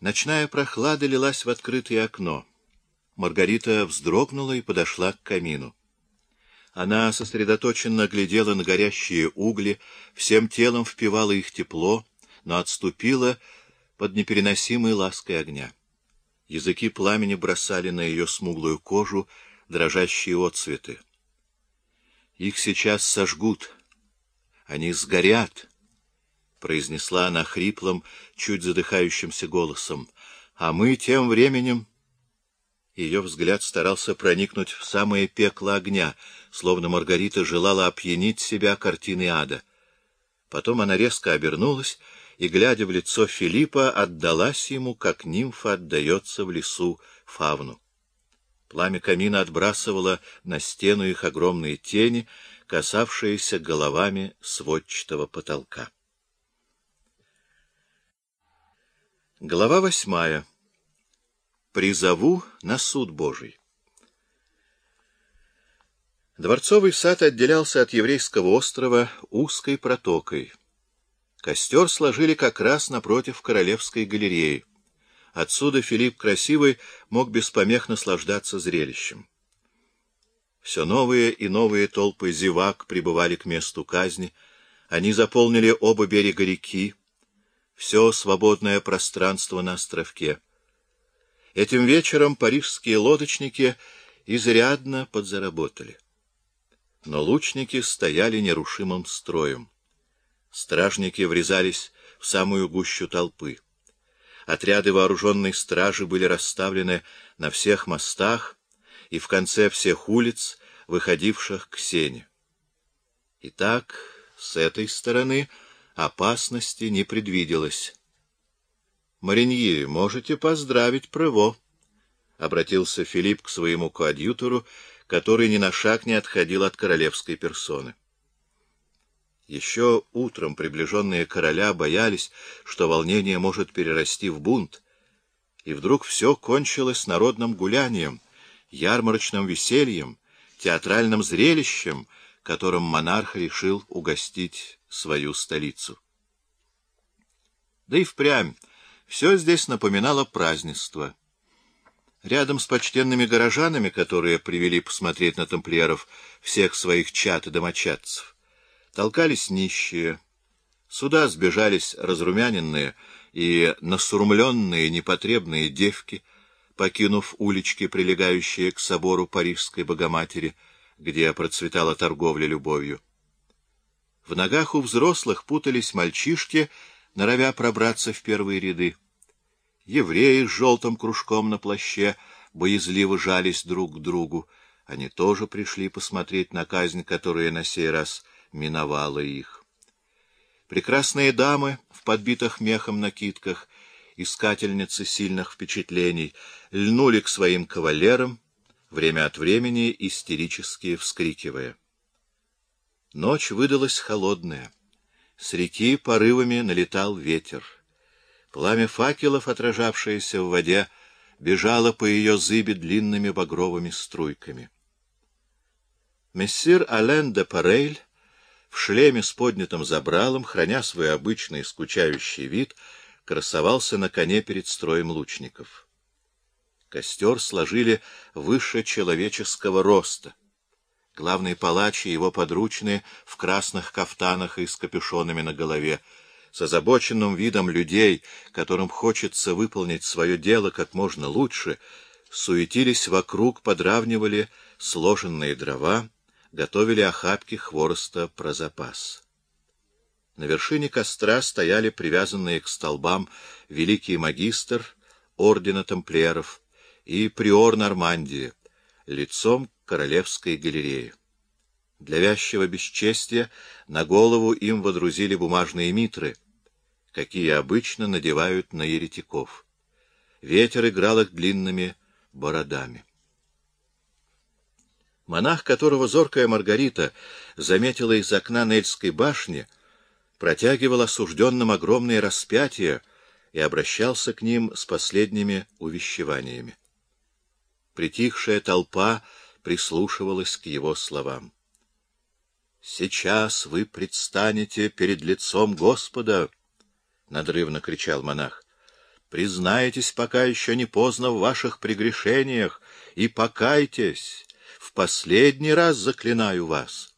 Ночная прохлада лилась в открытое окно. Маргарита вздрогнула и подошла к камину. Она сосредоточенно глядела на горящие угли, всем телом впивала их тепло, но отступила под непереносимой лаской огня. Языки пламени бросали на ее смуглую кожу дрожащие отцветы. Их сейчас сожгут. Они сгорят, — произнесла она хриплым, чуть задыхающимся голосом. А мы тем временем... Ее взгляд старался проникнуть в самое пекло огня, словно Маргарита желала опьянить себя картиной ада. Потом она резко обернулась и, глядя в лицо Филиппа, отдалась ему, как нимфа отдается в лесу фавну. Пламя камина отбрасывало на стену их огромные тени, касавшиеся головами сводчатого потолка. Глава восьмая. Призову на суд Божий. Дворцовый сад отделялся от еврейского острова узкой протокой. Костер сложили как раз напротив Королевской галереи. Отсюда Филипп Красивый мог без помех наслаждаться зрелищем. Все новые и новые толпы зевак прибывали к месту казни. Они заполнили оба берега реки, все свободное пространство на островке. Этим вечером парижские лодочники изрядно подзаработали. Но лучники стояли нерушимым строем. Стражники врезались в самую гущу толпы. Отряды вооруженной стражи были расставлены на всех мостах и в конце всех улиц, выходивших к сене. Итак, с этой стороны опасности не предвиделось. — Мариньи, можете поздравить Прево, — обратился Филипп к своему коадьютору, который ни на шаг не отходил от королевской персоны. Еще утром приближенные короля боялись, что волнение может перерасти в бунт, и вдруг все кончилось народным гулянием, ярмарочным весельем, театральным зрелищем, которым монарх решил угостить свою столицу. Да и впрямь все здесь напоминало празднество. Рядом с почтенными горожанами, которые привели посмотреть на тамплиеров всех своих чат и домочадцев, толкались нищие. Сюда сбежались разрумяненные и насурмленные непотребные девки, покинув улички, прилегающие к собору Парижской Богоматери, где процветала торговля любовью. В ногах у взрослых путались мальчишки, норовя пробраться в первые ряды. Евреи с желтым кружком на плаще боязливо жались друг к другу. Они тоже пришли посмотреть на казнь, которая на сей раз миновала их. Прекрасные дамы в подбитых мехом накидках, искательницы сильных впечатлений, льнули к своим кавалерам, время от времени истерически вскрикивая. Ночь выдалась холодная. С реки порывами налетал ветер. Пламя факелов, отражавшееся в воде, бежало по ее зыбе длинными багровыми струйками. Мессир Ален де Парейль в шлеме с поднятым забралом, храня свой обычный скучающий вид, красовался на коне перед строем лучников. Костер сложили выше человеческого роста. Главный палач и его подручные в красных кафтанах и с капюшонами на голове, с озабоченным видом людей, которым хочется выполнить свое дело как можно лучше, суетились вокруг, подравнивали сложенные дрова, готовили охапки хвороста про запас. На вершине костра стояли привязанные к столбам великий магистр ордена тамплиеров и приор Нормандии, лицом к королевской галереи. Для вязчего бесчестия на голову им водрузили бумажные митры, какие обычно надевают на еретиков. Ветер играл их длинными бородами. Монах, которого зоркая Маргарита заметила из окна Нельской башни, протягивал осужденным огромные распятия и обращался к ним с последними увещеваниями. Притихшая толпа прислушивалась к его словам. «Сейчас вы предстанете перед лицом Господа!» — надрывно кричал монах. Признайтесь, пока еще не поздно в ваших прегрешениях, и покайтесь. В последний раз заклинаю вас.